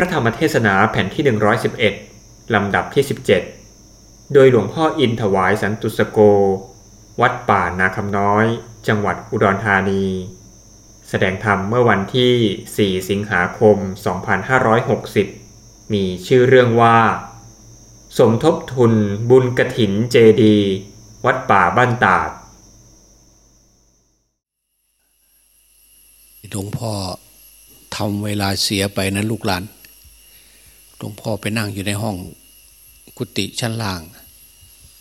พระธรรมเทศนาแผ่นที่ 111 ลำดับที่ 17 โดยหลวงพ่ออินถวายสันตุสโก วัดป่านาคำน้อย จังหวัดอุดรธานี แสดงธรรมเมื่อวันที่ 4 สิงหาคม 2560 มีชื่อเรื่องว่า สมทบทุนบุญกระถินเจดี วัดป่าบ้านตาดหลวงพ่อทำเวลาเสียไปนะลูกหลาน หลวงพ่อไปนั่งอยู่ในห้องกุฏิชั้นล่าง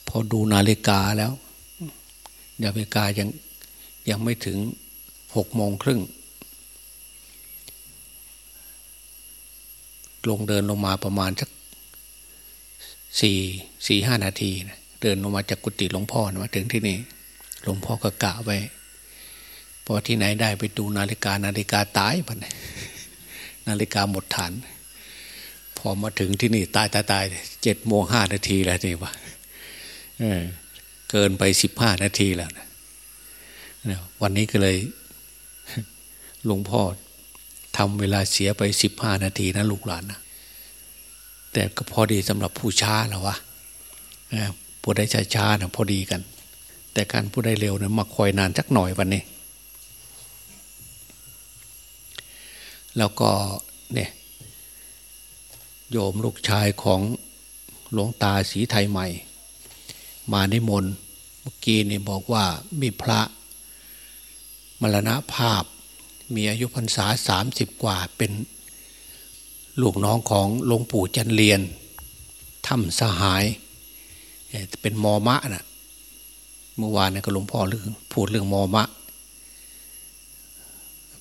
พอดูนาฬิกาแล้วนาฬิกายังยังไม่ถึงหกโมงครึ่ง ลงเดินลงมาประมาณสักสี่สี่ห้านาทีนะเดินลงมาจากกุฏิหลวงพ่อนะมาถึงที่นี่ หลวงพ่อก็กะไว้พอที่ไหนได้ไปดูนาฬิกานาฬิกาตายพันนาฬิกาหมดฐาน พอมาถึงที่นี่ตายตายตายเจ็ดโมงห้านาทีแล้วนี่วะเเกินไปสิบห้านาทีแล้วนะวันนี้ก็เลยหลวงพ่อทำเวลาเสียไปสิบห้านาทีนะลูกหลานนะแต่ก็พอดีสำหรับผู้ช้าแล้ววะผู้ได้ช้าช้านะพอดีกัน แต่การผู้ได้เร็วนะมาคอยนานสักหน่อยวันนี้ แล้วก็เนี่ย โยมลูกชายของหลวงตาสีไทยใหม่ มานิมนเมื่อกี้นี่บอกว่ามีพระมรณภาพ มีอายุพรรษาสามสิบกว่าเป็นลูกน้องของหลวงปู่จันเรียนถ้ำสหาย เป็นมอมะนะ่ะเมื่อวานนี่ก็หลวงพ่อเรื่องพูดเรื่องมอมะ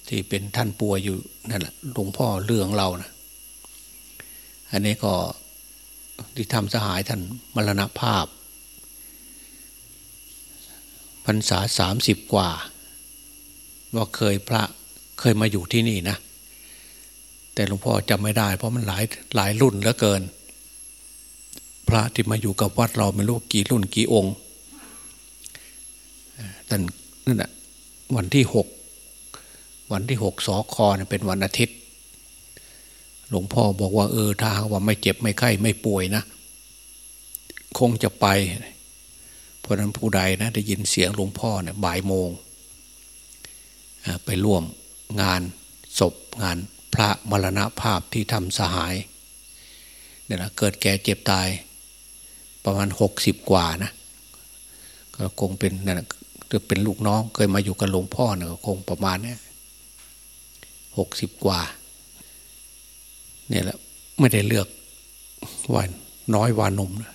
ที่เป็นท่านป่วยอยู่นั่นแหละหลวงพ่อเรื่องเรานะ อันนี้ก็ที่ทำสหายท่านมรณภาพพรรษาสามสิบกว่า ว่าเคยพระเคยมาอยู่ที่นี่นะ แต่หลวงพ่อจำไม่ได้ เพราะมันหลายหลายรุ่นเหลือเกิน พระที่มาอยู่กับวัดเราไม่รู้กี่รุ่นกี่องค์แต่นั่นแหะวันที่หกวันที่หกสอคอเนี่ยเป็นวันอาทิตย์ หลวงพ่อบอกว่าเออถ้าว่าไม่เจ็บไม่ไข้ไม่ป่วยนะ คงจะไป เพราะนั้นผู้ใดนะได้ยินเสียงหลวงพ่อเนี่ยบ่ายโมง ไปร่วมงานศพงานพระมรณภาพที่ทำสหายเนี่ยนะเกิดแก่เจ็บตาย ประมาณหกสิบกว่านะ ก็คงเป็นนั่นจะเป็นลูกน้องเคยมาอยู่กับหลวงพ่อเนี่ยคงประมาณเนี้ยหกสิบกว่า เนี่ยแหละไม่ได้เลือกวันน้อยวานมนะ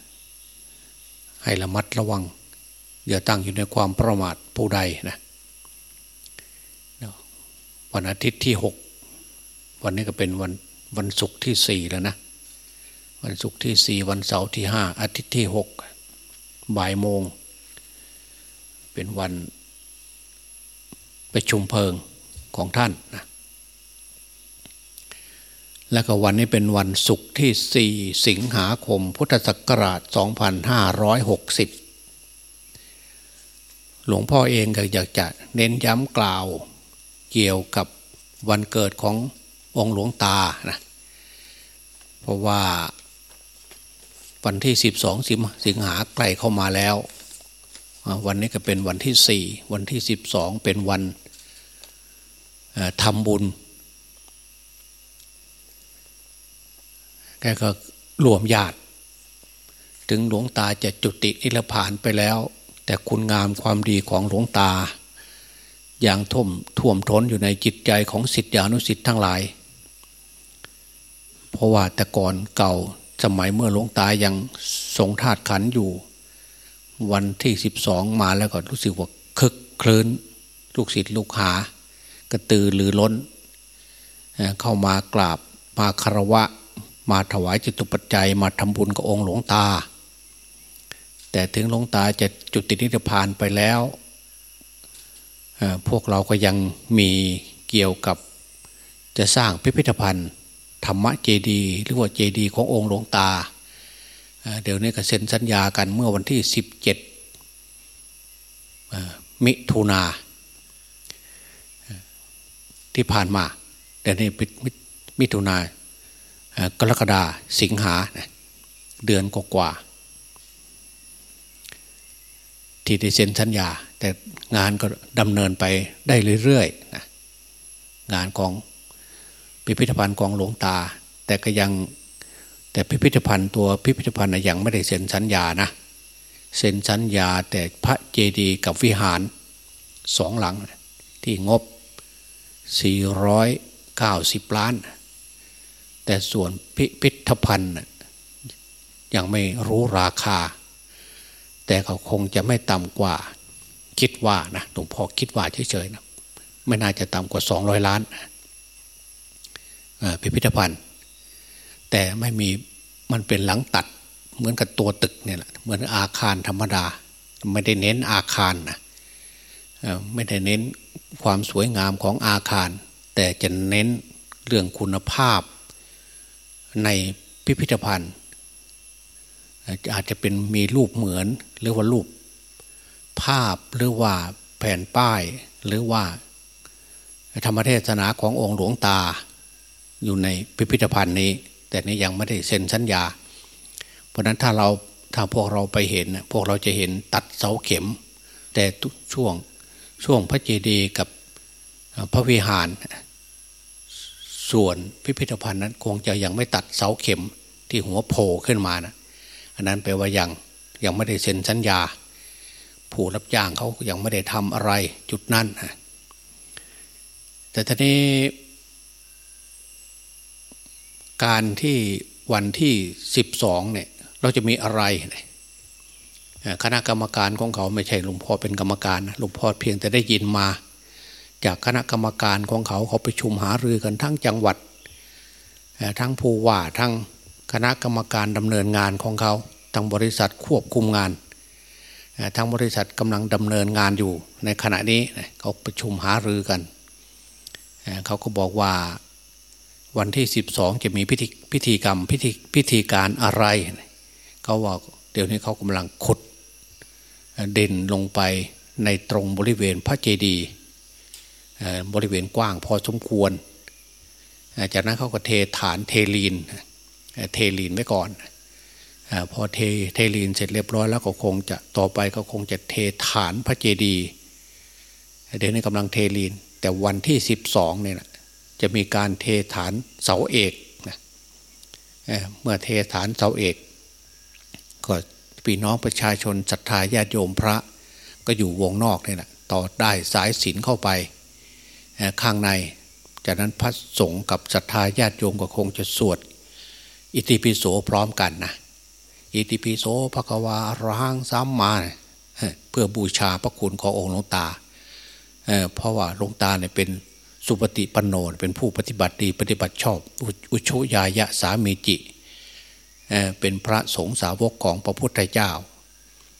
ให้ระมัดระวัง อย่าตั้งอยู่ในความประมาทผู้ใดนะวันอาทิตย์ที่หกวันนี้ก็เป็นวันวันศุกร์ที่สี่แล้วนะวันศุกร์ที่สี่วันเสาร์ที่ห้าอาทิตย์ที่หกบ่ายโมง เป็นวันประชุมเพลิงของท่านนะ แล้วก็วันนี้เป็นวันศุกร์ที่ 4 สิงหาคม พุทธศักราช 2560 หลวงพ่อเองก็อยากจะเน้นย้ำกล่าวเกี่ยวกับวันเกิดขององค์หลวงตานะ เพราะว่าวันที่ 12 สิงหาใกล้เข้ามาแล้ว วันนี้ก็เป็นวันที่ 4 วันที่ 12 เป็นวันทำบุญ แกก็รวมญาติ ถึงหลวงตาจะจุตินิพพานไปแล้ว แต่คุณงามความดีของหลวงตา อย่างท่วมท่วมท้นอยู่ในจิตใจของสิทธิอนุสิทธิ์ทั้งหลาย เพราะว่าแต่ก่อนเก่าสมัยเมื่อหลวงตายังทรงธาตุขันอยู่ วันที่สิบสองมาแล้วก็รู้สึกว่าคึกคลื้น ลูกศิษย์ลูกหากระตือรือร้น เข้ามากราบมาคารวะ มาถวายจิตุปัจจัย มาทำบุญกับองค์หลวงตา แต่ถึงหลวงตาจะจุตินิพพานไปแล้ว พวกเราก็ยังมีเกี่ยวกับจะสร้างพิพิธภัณฑ์ ธรรมะเจดีหรือว่าเจดีขององค์หลวงตา เดี๋ยวนี้ก็เซ็นสัญญากันเมื่อวันที่ 17 มิถุนาที่ผ่านมาเดี๋ยวนี้มิถุนา กรกฎาสิงหาเดือนกว่าที่ได้เซ็นสัญญา แต่งานก็ดำเนินไปได้เรื่อยๆนะงานของพิพิธภัณฑ์กองหลวงตา แต่ก็ยังแต่พิพิธภัณฑ์ตัวพิพิธภัณฑ์ยังไม่ได้เซ็นสัญญานะเซ็นสัญญาแต่พระเจดีย์กับวิหารสองหลังที่งบ 490 ล้าน แต่ส่วนพิพิธภัณฑ์ยังไม่รู้ราคา แต่เขาคงจะไม่ต่ำกว่า คิดว่านะหลวงพ่อคิดว่าเฉยๆนะไม่น่าจะต่ำกว่า 200 ล้านพิพิธภัณฑ์ แต่ไม่มีมันเป็นหลังตัดเหมือนกับตัวตึกเนี่ยแหละเหมือนอาคารธรรมดา ไม่ได้เน้นอาคารนะไม่ได้เน้นความสวยงามของอาคาร แต่จะเน้นเรื่องคุณภาพ ในพิพิธภัณฑ์ อาจจะเป็นมีรูปเหมือนหรือว่ารูปภาพหรือว่าแผ่นป้ายหรือว่าธรรมเทศนาขององค์หลวงตาอยู่ในพิพิธภัณฑ์นี้ แต่นี้ยังไม่ได้เซ็นสัญญา เพราะนั้นถ้าเราถ้าพวกเราไปเห็น พวกเราจะเห็นตัดเสาเข็ม แต่ช่วงช่วงพระเจดีย์กับพระวิหาร ส่วนพิพิธภัณฑ์นั้นคงจะยังไม่ตัดเสาเข็มที่หัวโผล่ขึ้นมานะอันนั้นแปลว่ายังยังไม่ได้เซ็นสัญญา ผู้รับจ้างเขายังไม่ได้ทำอะไรจุดนั้นแต่ทีนี้ การที่วันที่สิบสองเนี่ยเราจะมีอะไรคณะกรรมการของเขาไม่ใช่หลวงพ่อเป็นกรรมการหลวงพ่อเพียงแต่ได้ยินมา จากคณะกรรมการของเขาเขาไปชุมหารือกันทั้งจังหวัด ทั้งผู้ว่าทั้งคณะกรรมการดำเนินงานของเขาทั้งบริษัทควบคุมงานทั้งบริษัทกำลังดำเนินงานอยู่ในขณะนี้เขาประชุมหารือกันเขาก็บอกว่าวันที่สิบสองจะมีพิธีพิธีกรรมพิธีพิธีการอะไร เขาว่าเดี๋ยวนี้เขากำลังขุดเด่นลงไปในตรงบริเวณพระเจดีย์ บริเวณกว้างพอสมควร จากนั้นเขาก็เทฐานเท lean เท lean ไว้ก่อน พอเทเท lean เสร็จเรียบร้อยแล้วก็คงจะต่อไปก็คงจะเทฐานพระเจดีย์เดี๋ยวนี้กำลังเท lean แต่วันที่สิบสองเนี่ยจะมีการเทฐานเสาเอกนะเมื่อเทฐานเสาเอกก็พี่น้องประชาชนศรัทธาญาติโยมพระ ก็อยู่วงนอกนี่แหละต่อได้สายศีลเข้าไป ข้างใน จากนั้นพระสงฆ์กับศรัทธาญาติโยมก็คงจะสวด อิติปิโสพร้อมกันนะอิติปิโสภควาร่างซ้ำมาเพื่อบูชาพระคุณขององค์หลวงตาเพราะว่าหลวงตาเนี่ยเป็นสุปฏิปันโนเป็นผู้ปฏิบัติดีปฏิบัติชอบ อุชยายะสามีจิเป็นพระสงฆ์สาวกของพระพุทธเจ้า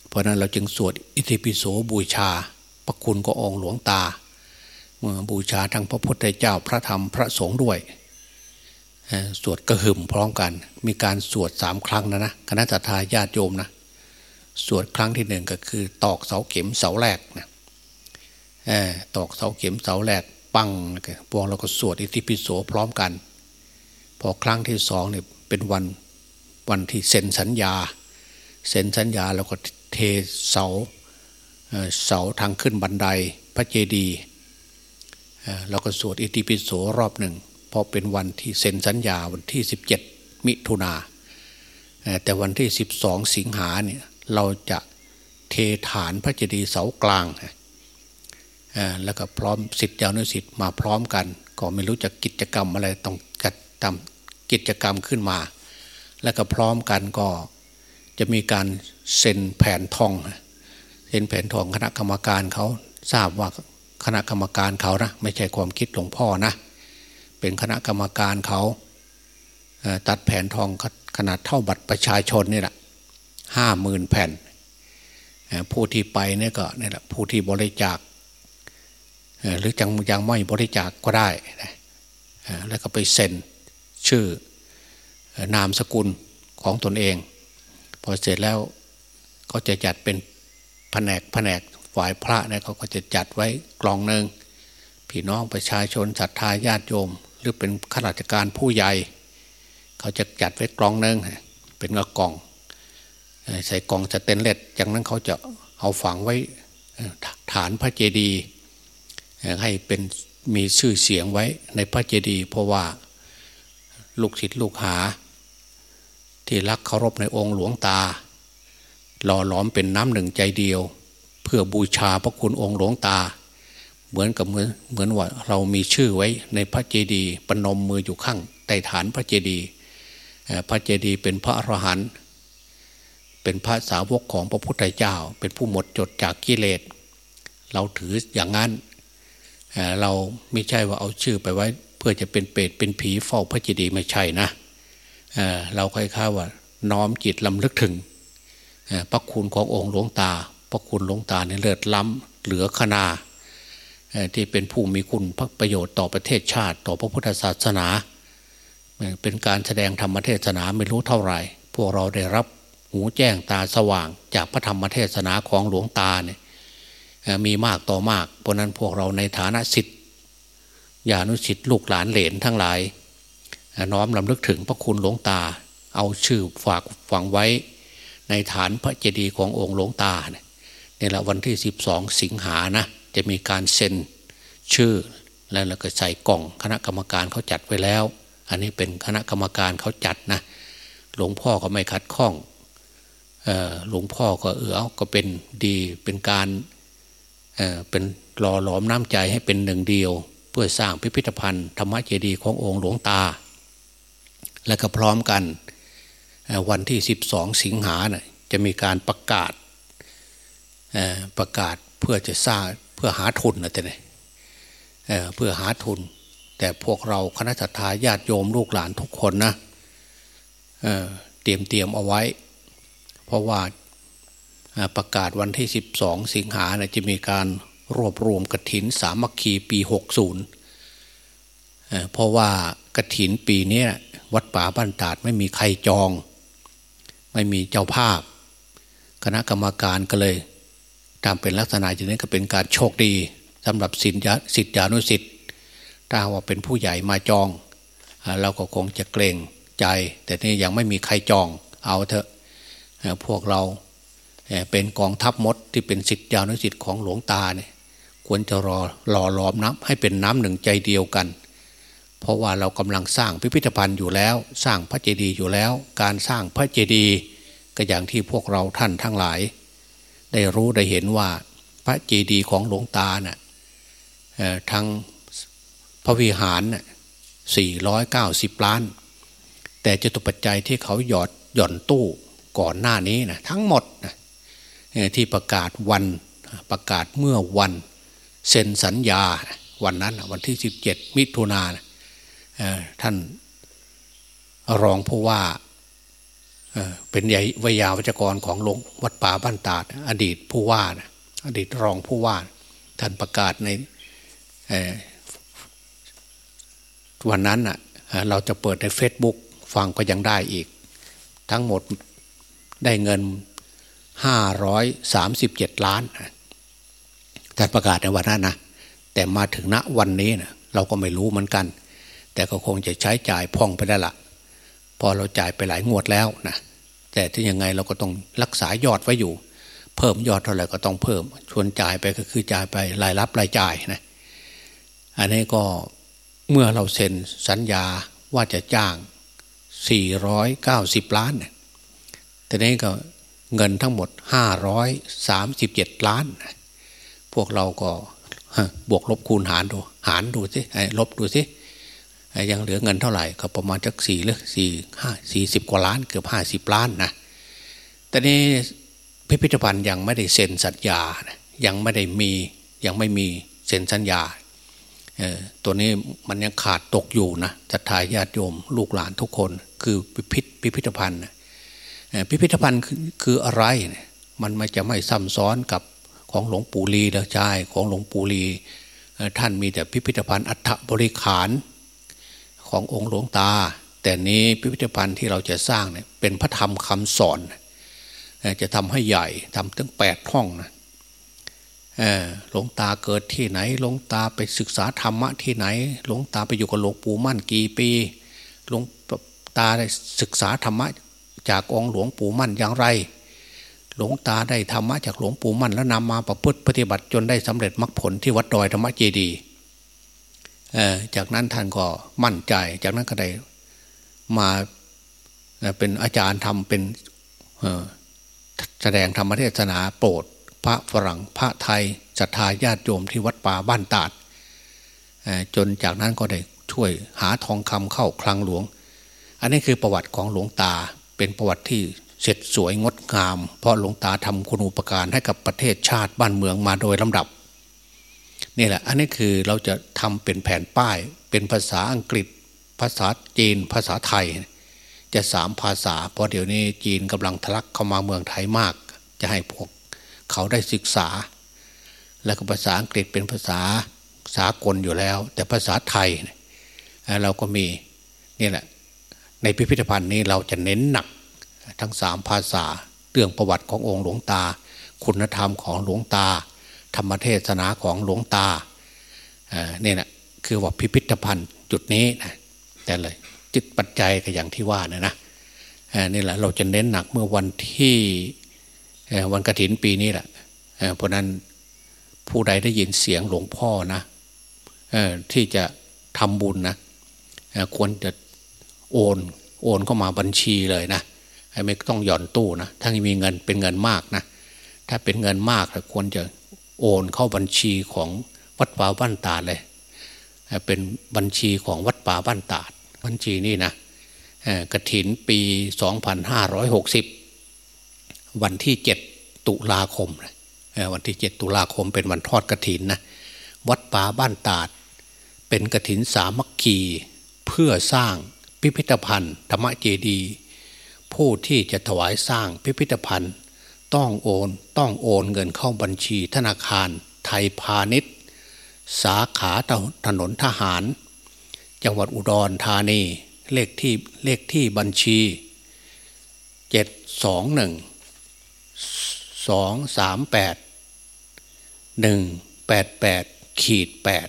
เพราะนั้นเราจึงสวดอิติปิโสบูชาพระคุณก็องค์หลวงตา บูชาทั้งพระพุทธเจ้าพระธรรมพระสงฆ์ด้วยสวดกระหึ่มพร้อมกัน มีการสวดสามครั้งนะนะคณะทาญาติโยมนะสวดครั้งที่หนึ่งก็คือ ตอกเสาเข็มเสาแรกนะตอกเสาเข็มเสาแรกปังพวกเราก็สวดอิติปิโสพร้อมกัน พอครั้งที่สองเนี่ยเป็นวันวันที่เซ็นสัญญา เซ็นสัญญาเราก็เทเสาเสาทางขึ้นบันไดพระเจดีย์ เราก็สวดอิติปิโสรอบหนึ่งพอเป็นวันที่เซ็นสัญญาวันที่ 17 มิถุนาแต่วันที่ 12 สิงหาเนี่ยเราจะเทฐานพระเจดีย์เสากลาง แล้วก็พร้อมสิทธิอนุสิทธิ์มาพร้อมกัน ก็ไม่รู้จะกิจกรรมอะไรต้องจัดทำกิจกรรมขึ้นมา แล้วก็พร้อมกันก็จะมีการเซ็นแผนทองเซ็นแผนทองคณะกรรมการเขาทราบว่า คณะกรรมการเขานะไม่ใช่ความคิดหลวงพ่อนะ เป็นคณะกรรมการเขาตัดแผ่นทองขนาดเท่าบัตรประชาชนนี่แหละห้าหมื่นแผ่น ผู้ที่ไปเนี่ยก็นี่แหละผู้ที่บริจาคหรือจังยังไม่บริจาคกก็ได้ แล้วก็ไปเซ็นชื่อนามสกุลของตนเอง พอเสร็จแล้วก็จะจัดเป็นแผนกแผนก ฝ่ายพระเนี่ยเขาก็จะจัดไว้กล่องหนึ่งพี่น้องประชาชนศรัทธาญาติโยม หรือเป็นข้าราชการผู้ใหญ่ เขาจะจัดไว้กล่องหนึ่งเป็นกระกล่อง ใส่กล่องจะเตนเล็ดจากนั้นเขาจะเอาฝังไว้ฐานพระเจดีย์ให้เป็นมีชื่อเสียงไว้ในพระเจดีย์เพราะว่าลูกศิษย์ลูกหา ที่รักเคารพในองค์หลวงตาหล่อหลอมเป็นน้ำหนึ่งใจเดียว พื่อบูชาพระคุณองค์หลวงตา เหมือนกับเหมือนเหมือนว่าเรามีชื่อไว้ในพระเจดีย์ปนมมืออยู่ข้างใต้ฐานพระเจดีย์พระเจดีย์เป็นพระอรหันต์เป็นพระสาวกของพระพุทธเจ้า เป็นผู้หมดจดจากกิเลส เราถืออย่างนั้นเราไม่ใช่ว่าเอาชื่อไปไว้ เพื่อจะเป็นเปรตเป็นผีเฝ้าพระเจดีย์ไม่ใช่นะเราค่อยๆว่าน้อมจิตลำลึกถึงพระคุณขององค์หลวงตา พระคุณหลวงตาในเลิศล้ำเหลือขนาที่เป็นผู้มีคุณพระประโยชน์ต่อประเทศชาติ ต่อพระพุทธศาสนา เป็นการแสดงธรรมเทศนาไม่รู้เท่าไหร่ พวกเราได้รับหูแจ้งตาสว่าง จากพระธรรมเทศนาของหลวงตาเนี่ยมีมากต่อมาก เพราะนั้นพวกเราในฐานะสิทธิ์ญาณุสิทธิ์ลูกหลานเหลนทั้งหลาย น้อมลำลึกถึงพระคุณหลวงตา เอาชื่อฝากฝังไว้ ในฐานพระเจดีย์ขององค์หลวงตาเนี่ย นี่แหละวันที่สิบสองสิงหานะจะมีการเซ็นชื่อ แล้วเราก็ใส่กล่องคณะกรรมการเขาจัดไว้แล้ว อันนี้เป็นคณะกรรมการเขาจัดนะหลวงพ่อก็ไม่คัดข้องหลวงพ่อก็เออก็เป็นดีเป็นการเเป็นหล่อหลอมน้ำใจให้เป็นหนึ่งเดียว เพื่อสร้างพิพิธภัณฑ์ธรรมเจดีย์ขององค์หลวงตา และก็พร้อมกันวันที่สิบสองสิงหาเนี่ยจะมีการประกาศ ประกาศเพื่อจะสร้างเพื่อหาทุนนะแต่เนี่ยเพื่อหาทุน แต่พวกเราคณะทาญาติโยมลูกหลานทุกคนนะเเตรียมเตรียมเอาไว้ เพราะว่าประกาศวันที่สิบสองสิงหานี่ยจะมีการรวบรวมกระถินสามัคคีปีหกศูนย์เพราะว่ากระถินปีนี้วัดป่าบ้านตาดไม่มีใครจอง ไม่มีเจ้าภาพ คณะกรรมการก็เลย ตาเป็นลักษณะอย่างนี้ก็เป็นการโชคดีสำหรับสิทธิสิทธิอนุสิทธิ์ถ้าว่าเป็นผู้ใหญ่มาจอง เราก็คงจะเกรงใจ แต่นี่ยังไม่มีใครจองเอาเถอะพวกเราเป็นกองทัพมดที่เป็นสิทธิอนุสิทธิ์ของหลวงตาเนี่ยควรจะรอหล่อหลอมน้ำให้เป็นน้ำหนึ่งใจเดียวกัน เพราะว่าเรากำลังสร้างพิพิธภัณฑ์อยู่แล้ว สร้างพระเจดีย์อยู่แล้ว การสร้างพระเจดีย์ก็อย่างที่พวกเราท่านทั้งหลาย ได้รู้ได้เห็นว่าพระเจดีย์ของหลวงตาเนะ่ยทั้งพระวิหารนะสี่ร้อยเก้าสิบล้าน แต่จตุปัจจัยที่เขาหยอดหย่อนตู้ก่อนหน้านี้นะทั้งหมดนะที่ประกาศวันประกาศเมื่อวันเซ็นสัญญาวันนั้นวันที่สิบเจ็ดมิถุนานะท่านรองผู้ว่า เป็นใหญ่วิยาวัจกรของหลวงวัดป่าบ้านตาด อดีตผู้ว่านะอดีตรองผู้ว่า ท่านประกาศในวันนั้นอะเราจะเปิดในเฟซบุ๊กฟังก็ยังได้อีก ทั้งหมดได้เงินห้าร้อยสามสิบเจ็ดล้านท่านประกาศในวันนั้นนะแต่มาถึงณวันนี้นะเราก็ไม่รู้เหมือนกัน แต่ก็คงจะใช้จ่ายพ่องไปได้ละ พอเราจ่ายไปหลายงวดแล้วนะแต่ที่ยังไงเราก็ต้องรักษายอดไว้อยู่ เพิ่มยอดเท่าไหร่ก็ต้องเพิ่ม ชวนจ่ายไปก็คือจ่ายไปรายรับรายจ่ายนะอันนี้ก็เมื่อเราเซ็นสัญญาว่าจะจ้าง 490 ล้านเนี่ยแต่นี้ก็เงินทั้งหมด 537 ล้าน พวกเราก็บวกลบคูณหารดู หารดูสิลบดูสิ ยังเหลือเงินเท่าไหร่ก็ประมาณจักสี่หรือสี่ห้าสี่สิบกว่าล้านเกือบห้าสิบล้านนะแต่นี้พิพิธภัณฑ์ยังไม่ได้เซ็นสัญญา ยังไม่ได้มียังไม่มีเซ็นสัญญาตัวนี้มันยังขาดตกอยู่นะจัตทายาติโยมลูกหลานทุกคนคือพิพิธพิพิธภัณฑ์พิพิธภัณฑ์คืออะไร มันไม่จะไม่ซ้ำซ้อนกับของหลวงปู่ลีเด้อใช่ของหลวงปู่ลีท่านมีแต่พิพิธภัณฑ์อัฐบริขาร ขององค์หลวงตา แต่นี้พิพิธภัณฑ์ที่เราจะสร้างเนี่ยเป็นพระธรรมคำสอน จะทำให้ใหญ่ทำถึงแปดห้องนะหลวงตาเกิดที่ไหนหลวงตาไปศึกษาธรรมะที่ไหนหลวงตาไปอยู่กับหลวงปู่มั่นกี่ปีหลวงตาได้ศึกษาธรรมะจากองค์หลวงปู่มั่นอย่างไร หลวงตาได้ธรรมะจากหลวงปู่มั่นแล้วนำมาประพฤติปฏิบัติจนได้สำเร็จมรรคผลที่วัดดอยธรรมเจดี จากนั้นท่านก็มั่นใจ จากนั้นก็ได้มาเป็นอาจารย์ทำเป็นแสดงธรรมเทศนาโปรด พระฝรั่งพระไทยศรัทธาญาติโยมที่วัดป่าบ้านตาดจนจากนั้นก็ได้ช่วยหาทองคำเข้าคลังหลวง อันนี้คือประวัติของหลวงตาเป็นประวัติที่เสร็จสวยงดงาม เพราะหลวงตาทำคุณูปการให้กับประเทศชาติบ้านเมืองมาโดยลำดับ นี่แหละ อันนี้คือเราจะทำเป็นแผ่นป้าย เป็นภาษาอังกฤษ ภาษาจีน ภาษาไทย จะสามภาษา เพราะเดี๋ยวนี้จีนกำลังทะลักเข้ามาเมืองไทยมาก จะให้พวกเขาได้ศึกษา แล้วก็ภาษาอังกฤษเป็นภาษาสากลอยู่แล้ว แต่ภาษาไทยเราก็มีนี่แหละ ในพิพิธภัณฑ์นี้เราจะเน้นหนักทั้งสามภาษาเรื่องประวัติขององค์หลวงตา คุณธรรมของหลวงตา ธรรมเทศนาของหลวงตาเนี่ยนะคือว่าพิพิธภัณฑ์จุดนี้นะแต่เลยจิตปัจจัยก็อย่างที่ว่านะนะนี่แหละเราจะเน้นหนักเมื่อวันที่วันกระถินปีนี้แหละเพราะนั้นผู้ใดได้ยินเสียงหลวงพ่อนะที่จะทำบุญนะควรจะโอนโอนเข้ามาบัญชีเลยนะไม่ต้องหย่อนตู้นะถ้ามีเงินเป็นเงินมากนะถ้าเป็นเงินมากควรจะ โอนเข้าบัญชีของวัดป่าบ้านตาดเลย เป็นบัญชีของวัดป่าบ้านตาด บัญชีนี่นะกระถินปี 2560 วันที่ 7 ตุลาคม วันที่ 7 ตุลาคมเป็นวันทอดกระถินนะวัดป่าบ้านตาด เป็นกระถินสามัคคีเพื่อสร้างพิพิธภัณฑ์ธรรมเจดี ผู้ที่จะถวายสร้างพิพิธภัณฑ์ ต้องโอน ต้องโอนเงินเข้าบัญชีธนาคารไทยพาณิชย์ สาขาถนนทหาร จังหวัดอุดรธานี เลขที่เลขที่บัญชีเจ็ดสองหนึ่งสองสามแปดหนึ่งแปดแปดขีดแปด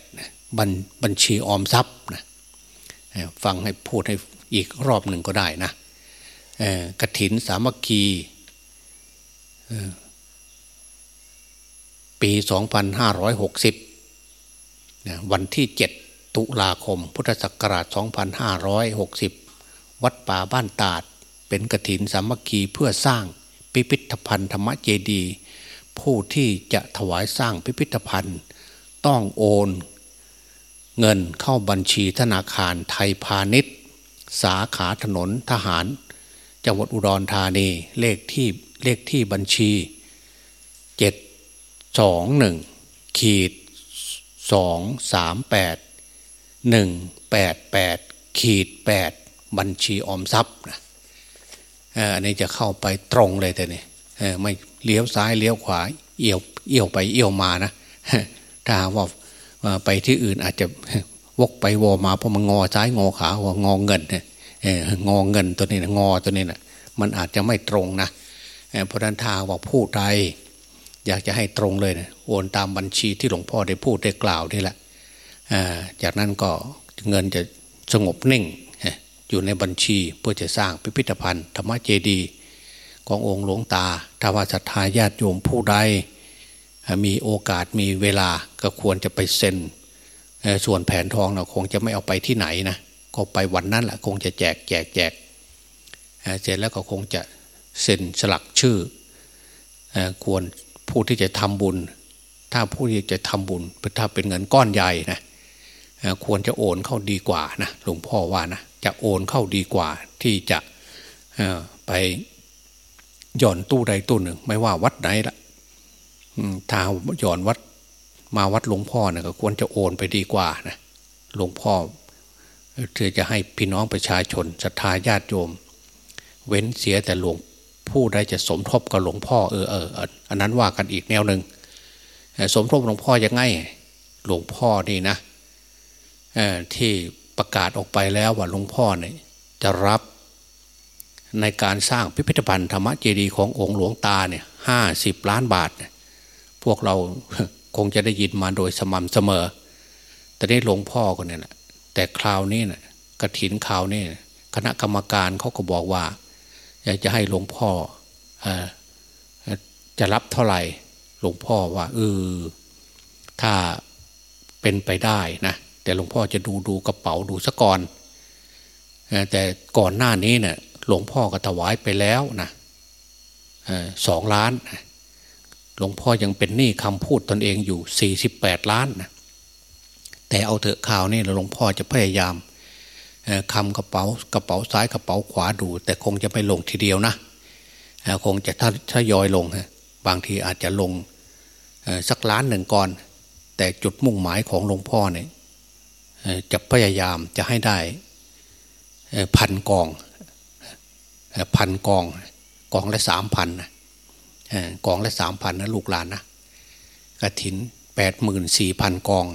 บัญบัญชีออมทรัพย์นะฟังให้พูดให้อีกรอบหนึ่งก็ได้นะกระถินสามัคคี ปี 2560 วันที่ 7 ตุลาคม พุทธศักราช 2560 วัดป่าบ้านตาด เป็นกระถินสามัคคีเพื่อสร้างพิพิธภัณฑ์ธรรมเจดี ผู้ที่จะถวายสร้างพิพิธภัณฑ์ ต้องโอนเงินเข้าบัญชีธนาคารไทยพาณิชย์ สาขาถนนทหาร จังหวัดอุดรธานีเลขที่ เลขที่บัญชีเจ็ดสองหนึ่งขีดสองสามแปดหนึ่งแปดแปดขีดแปดบัญชีออมทรัพย์นะอันนี้จะเข้าไปตรงเลยแต่นี่ไม่เลี้ยวซ้ายเลี้ยวขวาเอี่ยวเอี่ยวไปเอี่ยวมานะถ้าว่าไปที่อื่นอาจจะวกไปวอมาเพราะมันงอซ้ายงอขาว่างอเงินเนี่ยงอเงินตัวนี้นะงอตัวนี้นะมันอาจจะไม่ตรงนะ เพราะนั้นทาว่าผู้ใดอยากจะให้ตรงเลยนะโอนตามบัญชีที่หลวงพ่อได้พูดได้กล่าวนี่แหละจากนั้นก็เงินจะสงบนิ่งอยู่ในบัญชีเพื่อจะสร้างพิพิธภัณฑ์ธรรมเจดีขององค์หลวงตาถ้าว่าศรัทธาญาติโยมผู้ใดมีโอกาสมีเวลาก็ควรจะไปเซ็นส่วนแผนทองเราคงจะไม่เอาไปที่ไหนนะก็ไปวันนั้นแหละคงจะแจกแจกแจกเสร็จแล้วก็คงจะ เซ็นสลักชื่อควรผู้ที่จะทำบุญ ถ้าผู้ที่จะทำบุญถ้าเป็นเงินก้อนใหญ่นะควรจะโอนเข้าดีกว่านะหลวงพ่อว่านะจะโอนเข้าดีกว่าที่จะไปหย่อนตู้ใดตู้หนึ่ง ไม่ว่าวัดไหนละถ้าหย่อนวัดมาวัดหลวงพ่อนะก็ควรจะโอนไปดีกว่านะหลวงพ่อเธอจะให้พี่น้องประชาชนศรัทธาญาติโยม เว้นเสียแต่หลวง ผู้ใดจะสมทบกับหลวงพ่อเออเอออันนั้นว่ากันอีกแนวหนึ่งสมทบหลวงพ่อยังไงหลวงพ่อนี่นะที่ประกาศออกไปแล้วว่าหลวงพ่อเนี่ยจะรับในการสร้างพิพิธภัณฑ์ธรรมเจดีย์ขององค์หลวงตาเนี่ยห้าสิบล้านบาทพวกเราคงจะได้ยินมาโดยสม่ำเสมอ แต่นี้หลวงพ่อก็เนี่ยแหละแต่คราวนี้นะ่ะกระถินคราวนี้คณะกรรมการเขาก็บอกว่า อยากจะให้หลวงพ่อจะรับเท่าไหร่หลวงพ่อว่าเออถ้าเป็นไปได้นะแต่หลวงพ่อจะดูดูกระเป๋าดูสะก่อนแต่ก่อนหน้านี้เนะี่ยหลวงพ่อก็ถวายไปแล้วนะสองล้าน หลวงพ่อยังเป็นหนี้คำพูดตนเองอยู่สี่สิบแปดล้านนะแต่เอาเถอะข่าวนี่หลวงพ่อจะพยายาม คำกระเป๋ากระเป๋าซ้ายกระเป๋าขวาดู แต่คงจะไม่ลงทีเดียวนะคงจะถ้ายอยลง บางทีอาจจะลงสักล้านหนึ่งก่อน แต่จุดมุ่งหมายของหลวงพ่อเนี่ยจะพยายามจะให้ได้พันกองพันกอง กองละสามพันกองละสามพันนะลูกหลานนะกระถินแปดหมื่นสี่พันกอง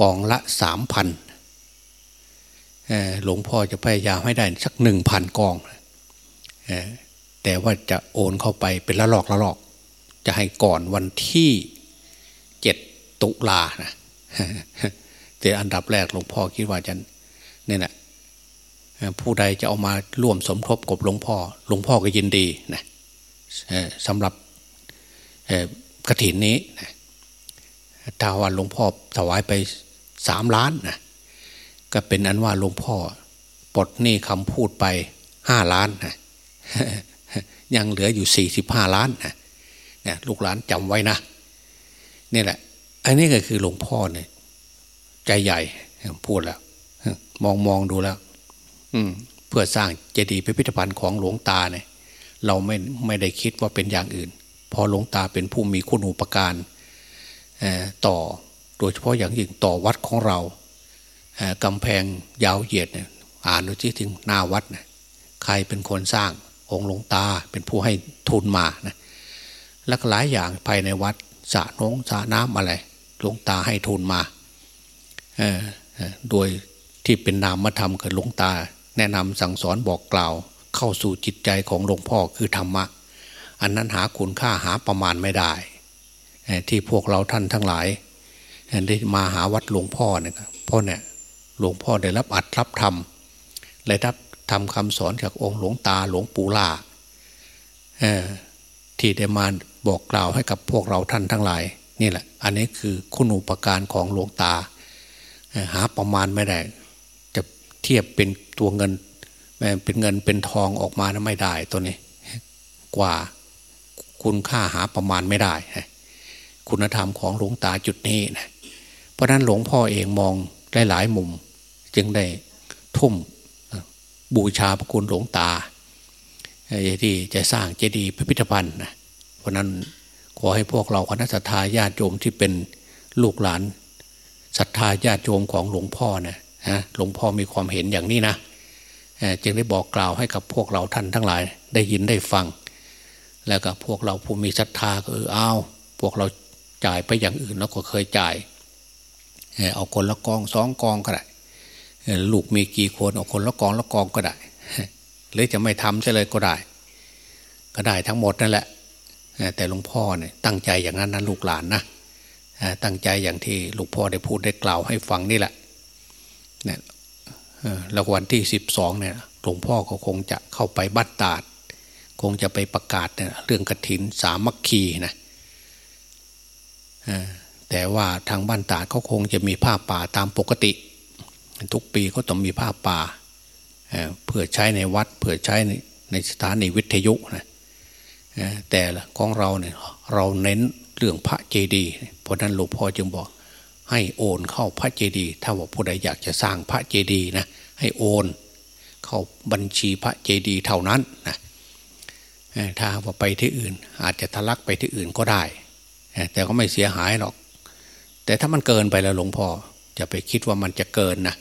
กองละสามพัน หลวงพ่อจะพยายามให้ได้สักหนึ่งพันกองแต่ว่าจะโอนเข้าไปเป็นละลอกละลอก จะให้ก่อนวันที่เจ็ดตุลานะแต่อันดับแรกหลวงพ่อคิดว่าจะเนี่ยนะผู้ใดจะเอามาร่วมสมทบกับหลวงพ่อ หลวงพ่อก็ยินดีนะสำหรับกระถินนี้นะถ้าว่าหลวงพ่อถวายไปสามล้านนะ ก็เป็นอันว่าหลวงพ่อปลดหนี้คำพูดไปห้าล้านนะยังเหลืออยู่สี่สิบห้าล้านนะเนี่ยลูกหลานจำไว้นะนี่แหละ อันนี้ก็คือหลวงพ่อเนี่ยใจใหญ่พูดแล้วมองมองดูแล้ว อืม เพื่อสร้างเจดีย์พิพิธภัณฑ์ของหลวงตาเนี่ย เราไม่ไม่ได้คิดว่าเป็นอย่างอื่น พอหลวงตาเป็นผู้มีคุณูปการต่อโดยเฉพาะอย่างยิ่งต่อวัดของเรา กำแพงยาวเหยียดเนี่ยอ่านดูที่ถึงหน้าวัดนะใครเป็นคนสร้างองค์หลวงตาเป็นผู้ให้ทุนมานะและหลายอย่างภายในวัดสระน้องสระน้ำอะไรหลวงตาให้ทุนมาโดยที่เป็นนามธรรมกับหลวงตา แนะนำสั่งสอนบอกกล่าว เข้าสู่จิตใจของหลวงพ่อคือธรรมะ อันนั้นหาคุณค่าหาประมาณไม่ได้ ที่พวกเราท่านทั้งหลายได้มาหาวัดหลวงพ่อเนี่ยเพราะเนี่ย หลวงพ่อได้รับอัดรับธรรมได้รับทำคำสอนจากองค์หลวงตาหลวงปู่ล่าที่ได้มาบอกกล่าวให้กับพวกเราท่านทั้งหลายนี่แหละ อันนี้คือคุณอุปการของหลวงตา หาประมาณไม่ได้ จะเทียบเป็นตัวเงินเป็นเงินเป็นทองออกมานะไม่ได้ตัวนี้ กว่าคุณค่าหาประมาณไม่ได้ คุณธรรมของหลวงตาจุดนี้นะเพราะนั้นหลวงพ่อเองมองได้หลายมุม จึงได้ทุ่มบูชาพระคุณหลวงตาที่จะสร้างเจดีย์พิพิธภัณฑ์นะเพราะนั้นขอให้พวกเราคณะสัตยาญาติโยมที่เป็นลูกหลานศรัทธาญาติโยมของหลวงพ่อนะฮะหลวงพ่อมีความเห็นอย่างนี้นะจึงได้บอกกล่าวให้กับพวกเราท่านทั้งหลายได้ยินได้ฟัง แล้วก็พวกเราผู้มีศรัทธาก็เออเอาพวกเราจ่ายไปอย่างอื่นแล้วก็เคยจ่ายเอาคนละกองสองกองก็ได้ ลูกมีกี่คนเอาคนละกองละกองก็ได้ หรือจะไม่ทำใช่เลยก็ได้ ก็ได้ทั้งหมดนั่นแหละ แต่หลวงพ่อเนี่ยตั้งใจอย่างนั้นนะลูกหลานนะตั้งใจอย่างที่หลวงพ่อได้พูดได้กล่าวให้ฟังนี่แหละเนี่ยแล้ววันที่สิบสองเนี่ยหลวงพ่อก็คงจะเข้าไปบัดตาด คงจะไปประกาศเนี่ยเรื่องกระถินสามัคคีนะแต่ว่าทางบ้านตาดเขาคงจะมีผ้าป่าตามปกติ ทุกปีก็ต้องมีผ้าป่าเพื่อใช้ในวัดเพื่อใช้ในสถานีวิทยุนะแต่ของเราเนี่ยเราเน้นเรื่องพระเจดีย์เพราะนั้นหลวงพ่อจึงบอก ให้โอนเข้าพระเจดีย์ถ้าว่าผู้ใดอยากจะสร้างพระเจดีย์นะให้โอน เข้าบัญชีพระเจดีย์เท่านั้นนะถ้าว่าไปที่อื่น อาจจะทะลักไปที่อื่นก็ได้ แต่ก็ไม่เสียหายหรอก แต่ถ้ามันเกินไปแล้วหลวงพ่อจะไปคิดว่ามันจะเกินนะ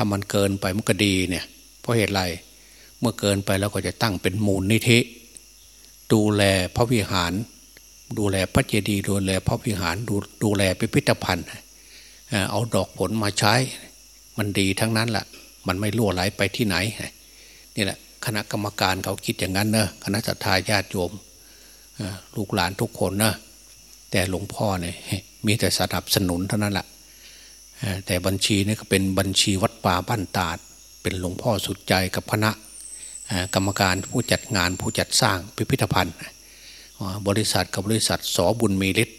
ถ้ามันเกินไปมันก็ดีเนี่ย เพราะเหตุไร เมื่อเกินไปแล้วก็จะตั้งเป็นมูลนิธิ ดูแลพระวิหาร ดูแลพระเจดีย์ดูแลพระวิหารดูดูแลพิพิธภัณฑ์ เอาดอกผลมาใช้ มันดีทั้งนั้นแหละมันไม่ล่วไหลไปที่ไหน นี่แหละคณะกรรมการเขาคิดอย่างนั้นเนอะคณะสัตยาญาติโยมลูกหลานทุกคนนะแต่หลวงพ่อเนี่ยมีแต่สนับสนุนเท่านั้นแหละ แต่บัญชีนี่ก็เป็นบัญชีวัดป่าบ้านตาด เป็นหลวงพ่อสุดใจกับคณะกรรมการผู้จัดงานผู้จัดสร้างพิพิธภัณฑ์ บริษัทกับบริษัทสอบุญมีฤทธิ์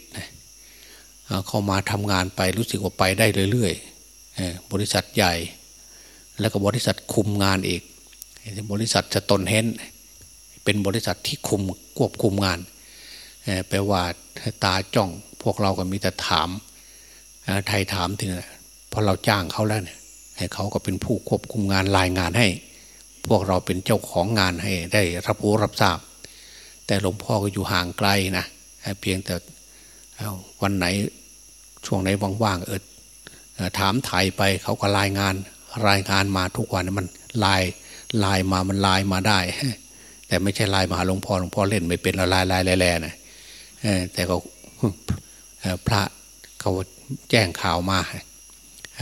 เข้ามาทำงานไปรู้สึกว่าไปได้เรื่อยๆ บริษัทใหญ่ แล้วก็บริษัทคุมงานอีก บริษัทจะตนเฮนเป็นบริษัทที่คุมควบคุมงานแปลว่าตาจ้องพวกเราก็มีแต่ถาม ไทยถามทีนะพอเราจ้างเขาแล้วเนี่ยให้เขาก็เป็นผู้ควบคุมงานรายงานให้ พวกเราเป็นเจ้าของงานให้ได้รับรู้รับทราบ แต่หลวงพ่อก็อยู่ห่างไกลนะเพียงแต่วันไหนช่วงไหนว่างๆเออถามถ่ายไปเขาก็รายงานรายงานมาทุกวันมันลายลายมามันลายมาได้ แต่ไม่ใช่ลายมาหาหลวงพ่อหลวงพ่อเล่นไม่เป็นละลายลายแร่ๆนะแต่ก็พระเขา แจ้งข่าวมา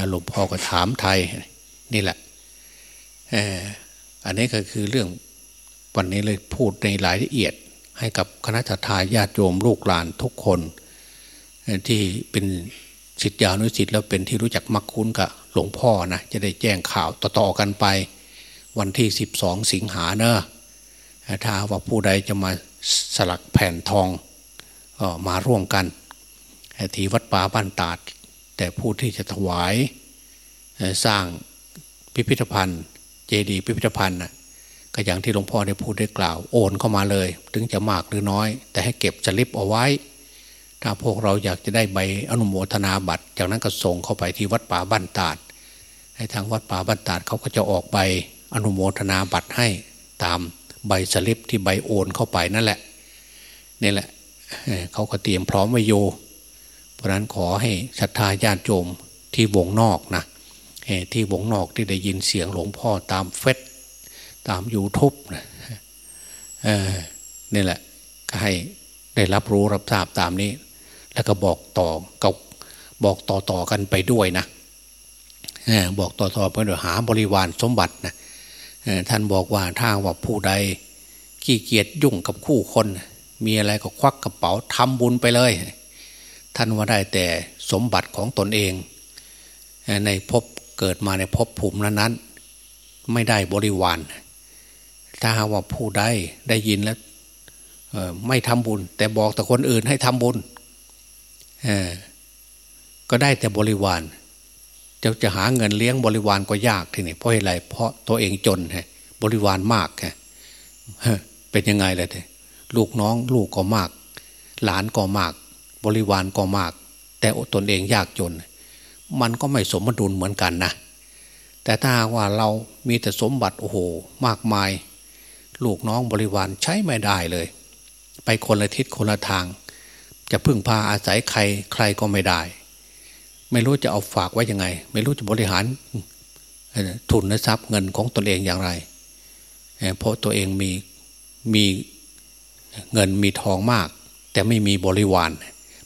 หลวงพ่อก็ถามไทยนี่แหละอันนี้ก็คือเรื่องวันนี้เลยพูดในรายละเอียดให้กับคณะทาญาติโยมลูกหลานทุกคน ที่เป็นสิทธิานุสิทธิ์แล้วเป็นที่รู้จักมักคุ้นกับหลวงพ่อนะจะได้แจ้งข่าวต่อๆกันไป วันที่สิบสองสิงหาเนอะถ้าว่าผู้ใดจะมาสลักแผ่นทองมาร่วมกัน ที่วัดป่าบ้านตาด แต่ผู้ที่จะถวายสร้างพิพิธภัณฑ์ เจดีย์พิพิธภัณฑ์นะก็อย่างที่หลวงพ่อได้พูดได้กล่าวโอนเข้ามาเลย ถึงจะมากหรือน้อย แต่ให้เก็บสลิปเอาไว้ ถ้าพวกเราอยากจะได้ใบอนุโมทนาบัตร จากนั้นก็ส่งเข้าไปที่วัดป่าบ้านตาด ให้ทางวัดป่าบ้านตาดเขาก็จะออกใบอนุโมทนาบัตรให้ตามใบสลิปที่ใบโอนเข้าไปนั่นแหละนี่แหละเขาก็เตรียมพร้อมไว้โย เพราะนั้นขอให้ศรัทธาญาติโยมที่วงนอกนะที่วงนอกที่ได้ยินเสียงหลวงพ่อตามเฟซตามยูทูบนะนี่แหละก็ให้ได้รับรู้รับทราบตามนี้ แล้วก็บอกต่อกับบอกต่อต่อกันไปด้วยนะบอกต่อต่อไปด้วยหาบริวารสมบัตินะท่านบอกว่าถ้าว่าผู้ใดขี้เกียจยุ่งกับคู่คน มีอะไรก็ควักกระเป๋าทำบุญไปเลย ท่านว่าได้แต่สมบัติของตนเอง ในภพเกิดมาในภพภูมินั้นๆไม่ได้บริวาร ถ้าหาว่าผู้ใดได้ยินแล้วไม่ทำบุญ แต่บอกแต่คนอื่นให้ทำบุญก็ได้แต่บริวารจะจะหาเงินเลี้ยงบริวารก็ยากทีนี้เพราะอะไรเพราะตัวเองจนบริวารมากเป็นยังไงเลยลูกน้องลูกก็มาก หลานก็มาก บริวารก็มาก แต่ตนเองยากจน มันก็ไม่สมดุลเหมือนกันนะแต่ถ้าว่าเรามีแต่สมบัติโอ้โหมากมาย ลูกน้องบริวารใช้ไม่ได้เลย ไปคนละทิศคนละทาง จะพึ่งพาอาศัยใครใครก็ไม่ได้ ไม่รู้จะเอาฝากไว้ยังไง ไม่รู้จะบริหารทุนทรัพย์เงินของตนเองอย่างไร เพราะตัวเองมีมีเงินมีทองมาก แต่ไม่มีบริวาร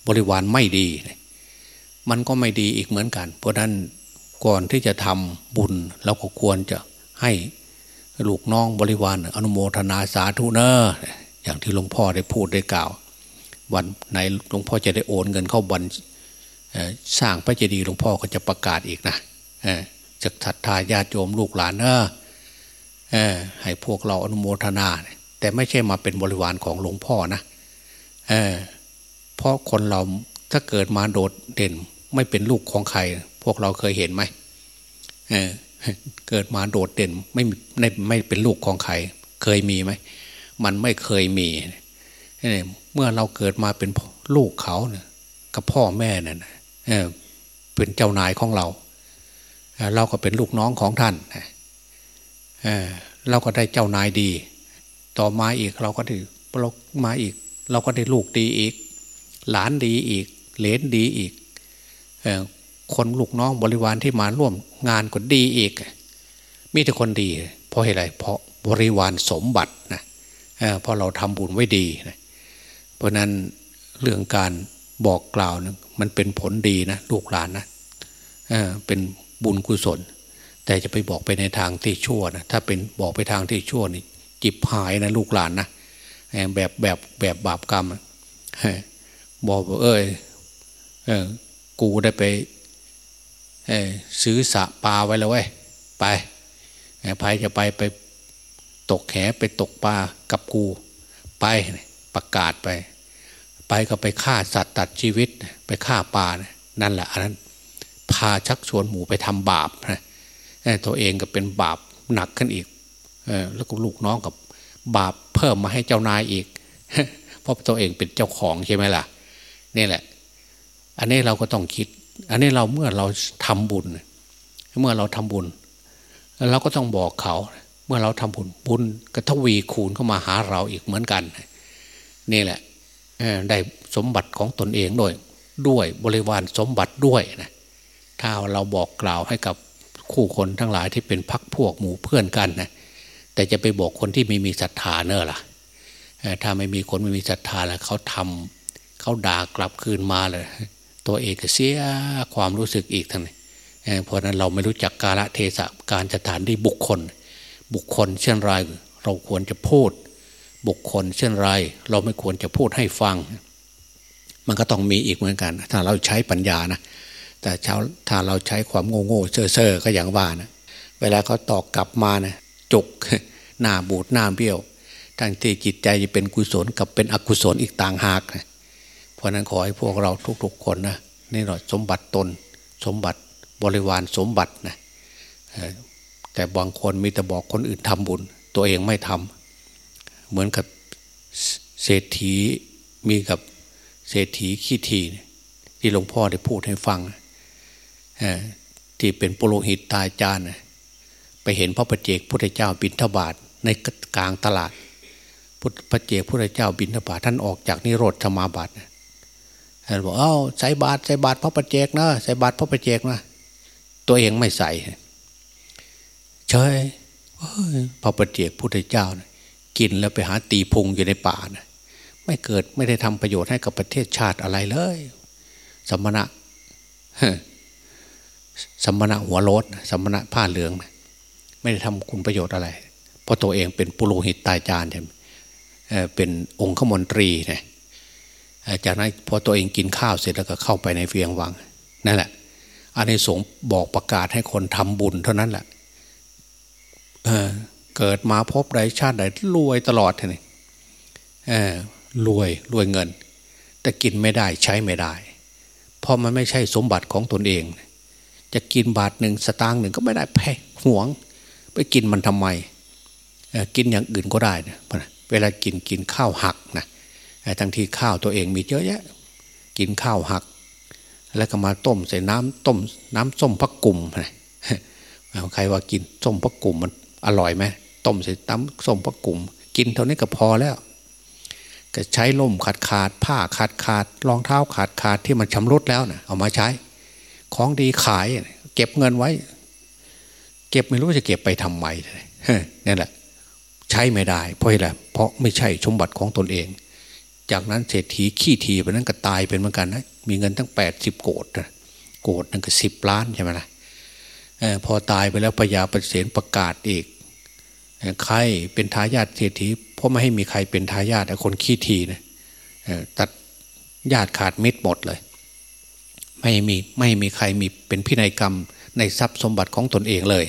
บริวารไม่ดี มันก็ไม่ดีอีกเหมือนกัน เพราะนั้นก่อนที่จะทำบุญเราก็ควรจะให้ลูกน้องบริวารอนุโมทนาสาธุเนออย่างที่หลวงพ่อได้พูดได้กล่าว วันไหนหลวงพ่อจะได้โอนเงินเข้าบัญสร้างพระเจดีย์หลวงพ่อก็จะประกาศอีกนะจากศรัทธาญาติโยมลูกหลานเนอให้พวกเราอนุโมทนา แต่ไม่ใช่มาเป็นบริวารของหลวงพ่อนะ เพราะคนเราถ้าเกิดมาโดดเด่น ไม่เป็นลูกของใคร พวกเราเคยเห็นไหมเเกิดมาโดดเด่นไม่ไม่ไม่เป็นลูกของใคร เคยมีไหมมันไม่เคยมีเมื่อเราเกิดมาเป็นลูกเขาเนี่ยกับพ่อแม่เนี่ยเเป็นเจ้านายของเรา เราก็เป็นลูกน้องของท่านเราก็ได้เจ้านายดี ต่อมาอีกเราก็ได้เรามาอีก เราก็ได้ลูกดีอีก หลานดีอีกเลนดีอีกคนลูกน้องบริวารที่มาร่วมงานก็ดีอีก มีแต่คนดี เพราะอะไรเพราะบริวารสมบัตินะเพราะเราทำบุญไว้ดีนะเพราะนั้นเรื่องการบอกกล่าวนะมันเป็นผลดีนะลูกหลานนะเเป็นบุญกุศล แต่จะไปบอกไปในทางที่ชั่วนะถ้าเป็นบอกไปทางที่ชั่วนี่จิบหายนะลูกหลานนะแบบแบบแบบบาปกรรม บอกว่าเอ้ยเออกูได้ไปซื้อสะปลาไว้แล้วเว้ยไปใครจะไปไปตกแหไปตกปลากับกู ไปประกาศไป ไปก็ไปฆ่าสัตว์ตัดชีวิต ไปฆ่าปลานั่นแหละอันนั้นพาชักชวนหมูไปทำบาปนะตัวเองก็เป็นบาปหนักขึ้นอีกแล้วก็ลูกน้องกับบาปเพิ่มมาให้เจ้านายอีก เพราะตัวเองเป็นเจ้าของใช่ไหมล่ะ นี่แหละ อันนี้เราก็ต้องคิด อันนี้เราเมื่อเราทำบุญ เมื่อเราทำบุญเราก็ต้องบอกเขา เมื่อเราทำบุญบุญก็ทวีคูณเข้ามาหาเราอีกเหมือนกัน นี่แหละได้สมบัติของตนเองด้วยด้วยบริวารสมบัติด้วยนะถ้าเราบอกกล่าวให้กับคู่คนทั้งหลายที่เป็นพักพวกหมู่เพื่อนกันนะแต่จะไปบอกคนที่ไม่มีศรัทธาเนอะล่ะถ้าไม่มีคนไม่มีศรัทธาแล้วเขาทำ เขาด่ากลับคืนมาเลย ตัวเองก็เสียความรู้สึกอีกทั้งนี้เพราะนั้นเราไม่รู้จักกาลเทศะการสถานที่บุคคล บุคคลเช่นไรเราควรจะพูด บุคคลเช่นไร เราไม่ควรจะพูดให้ฟัง มันก็ต้องมีอีกเหมือนกัน ถ้าเราใช้ปัญญานะแต่เช้าถ้าเราใช้ความโง่โง่เซ่อเซ่อก็อย่างว่านะเวลาเขาตอกกลับมานะจุกหน้าบูดหน้าเบี้ยว ทั้งที่จิตใจจะเป็นกุศลกับเป็นอกุศลอีกต่างหากนะ เพราะนั้นขอให้พวกเราทุกๆคนนะนี่หน่อยสมบัติตนสมบัติบริวารสมบัตินะแต่บางคนมีแต่บอกคนอื่นทำบุญ ตัวเองไม่ทำเหมือนกับเศรษฐีมีกับเศรษฐีขี้ทีที่หลวงพ่อได้พูดให้ฟังที่เป็นปุโรหิตตายจานไปเห็นพระประเจกพุทธเจ้าบินทบาทในกลางตลาดพระเจกพุทธเจ้าบินทบาทท่านออกจากนิโรธธรรมาบัติ บอกเอ้าใส่บาตรใส่บาตรพระประเจกนะใส่บาตรพระประเจกนะตัวเองไม่ใส่เฉยพระประเจกพุทธเจ้านะกินแล้วไปหาตีพุงอยู่ในป่านะไม่เกิดไม่ได้ทำประโยชน์ให้กับประเทศชาติอะไรเลย สมณะสมณะหัวโลดสมณะผ้าเหลืองไม่ได้ทำคุณประโยชน์อะไร เพราะตัวเองเป็นปุโรหิตตายจานใช่ไหมเป็นองค์ขมนตรีนะ จากนั้นพอตัวเองกินข้าวเสร็จแล้วก็เข้าไปในเฟียงวังนั่นแหละอันนี้สงบอกประกาศให้คนทำบุญเท่านั้นแหละเเกิดมาพบใดชาติใดรวยตลอดเลยรวยรวยเงิน แต่กินไม่ได้ใช้ไม่ได้ เพราะมันไม่ใช่สมบัติของตนเอง จะกินบาทหนึ่งสตางค์หนึ่งก็ไม่ได้แพ้หวง ไปกินมันทำไมกินอย่างอื่นก็ได้นะเวลากินกินข้าวหักนะ ทั้งที่ข้าวตัวเองมีเยอะแยะ กินข้าวหัก แล้วก็มาต้มใส่น้ำต้มน้ำส้มพักกลุ่มนะใครว่ากินส้มพักกลุ่มมันอร่อยไหมต้มใส่น้ำส้มพักกลุ่ม กินเท่านี้ก็พอแล้วก็ใช้ล่มขาดขาดผ้าขาดขาดรองเท้าขาดขาดที่มันชำรุดแล้วนะเอามาใช้ ของดีขาย เก็บเงินไว้ เก็บไม่รู้จะเก็บไปทำไมนี่แหละ ใช้ไม่ได้ เพราะอะไรเพราะไม่ใช่สมบัติของตนเอง จากนั้นเศรษฐีขี้ทีไปนั้นก็ตายเป็นเหมือนกันนะมีเงินตั้งแปดสิบโกดโกดนั่นก็สิบล้านใช่ไหมล่ะพอตายไปแล้วพญาปเสนประกาศอีกใครเป็นทายาทเศรษฐีเพราะไม่ให้มีใครเป็นทายาทแต่คนขี้ทีนะตัดญาติขาดมิตรหมดเลย ไม่มีไม่มีใครมีเป็นพินัยกรรมในทรัพย์สมบัติของตนเองเลย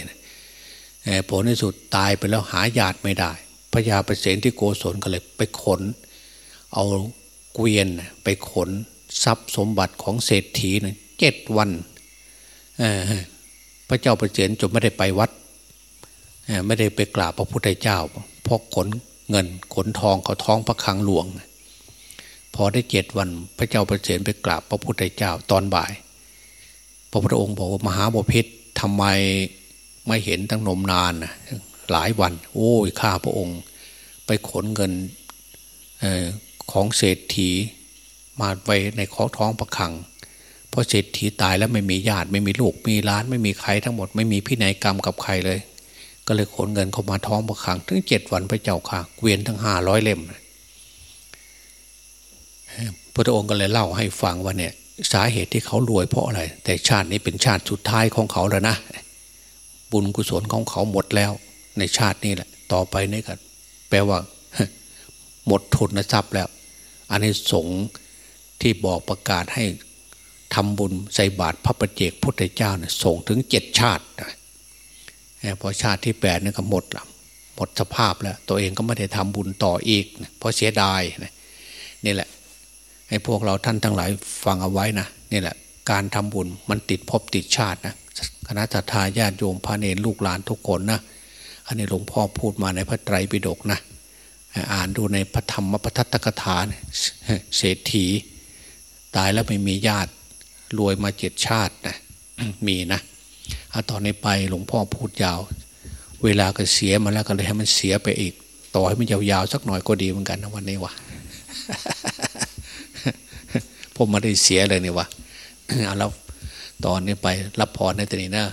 ผลในสุดตายไปแล้วหาญาติไม่ได้พญาประเสนที่โกศลก็เลยไปขน เอาเกวียนไปขนทรัพย์สมบัติของเศรษฐีนะเจ็ดวันพระเจ้าประเสนจนไม่ได้ไปวัดไม่ได้ไปกราบพระพุทธเจ้าเพราะขนเงินขนทองเขาท้องพระคลังหลวง พอได้เจ็ดวันพระเจ้าประเสริฐไปกราบพระพุทธเจ้าตอนบ่าย พระพุทธองค์บอกว่ามหาบพิษทำไมไม่เห็นตั้งนมนานหลายวัน โอ้ยข้าพระองค์ ไปขนเงินอ ของเศรษฐีมาไว้ในขอท้องพระคัง เพราะเศรษฐีตายแล้วไม่มีญาติไม่มีลูกมีล้าน ไม่มีใครทั้งหมดไม่มีพินัยกรรมกับใครเลย ก็เลยขนเงินเข้ามาท้องประคัง ถึงเจ็ดวันพระเจ้าค่ะเกวียนทั้งห้าร้อยเล่มพระองค์ก็เลยเล่าให้ฟังว่าเนี่ยสาเหตุที่เขารวยเพราะอะไร แต่ชาตินี้เป็นชาติสุดท้ายของเขาแล้วนะ บุญกุศลของเขาหมดแล้ว ในชาตินี้แหละ ต่อไปนี่ก็แปลว่า หมดทุนทรัพย์แล้ว อันนี้สงที่บอกประกาศให้ทำบุญใส่บาตรพระประเจกพุทธเจ้าเนี่ยส่งถึงเจ็ดชาติพอชาติที่แปดนี่ก็หมดละหมดสภาพแล้ว ตัวเองก็ไม่ได้ทำบุญต่ออีกเพราะเสียดายนะนี่แหละให้พวกเราท่านทั้งหลายฟังเอาไว้นะนี่แหละ การทำบุญมันติดภพติดชาตินะคณะทาญาติโยมพระเนรลูกหลานทุกคนนะอันนี้หลวงพ่อพูดมาในพระไตรปิฎกนะ อ่านดูในพระธรรมปทัตตกถาเศรษฐี ตายแล้วไม่มีญาติรวยมาเจ็ดชาตินะมีนะเอาตอนนี้ไปหลวงพ่อพูดยาว เวลาก็เสียมาแล้วก็เลยให้มันเสียไปอีก ต่อให้มันยาวๆสักหน่อยก็ดีเหมือนกันนะวันนี้วะผมไม่ได้เสียเลยนี่วะเอาแล้วตอนนี้ไปรับพรในตอนนี้นะ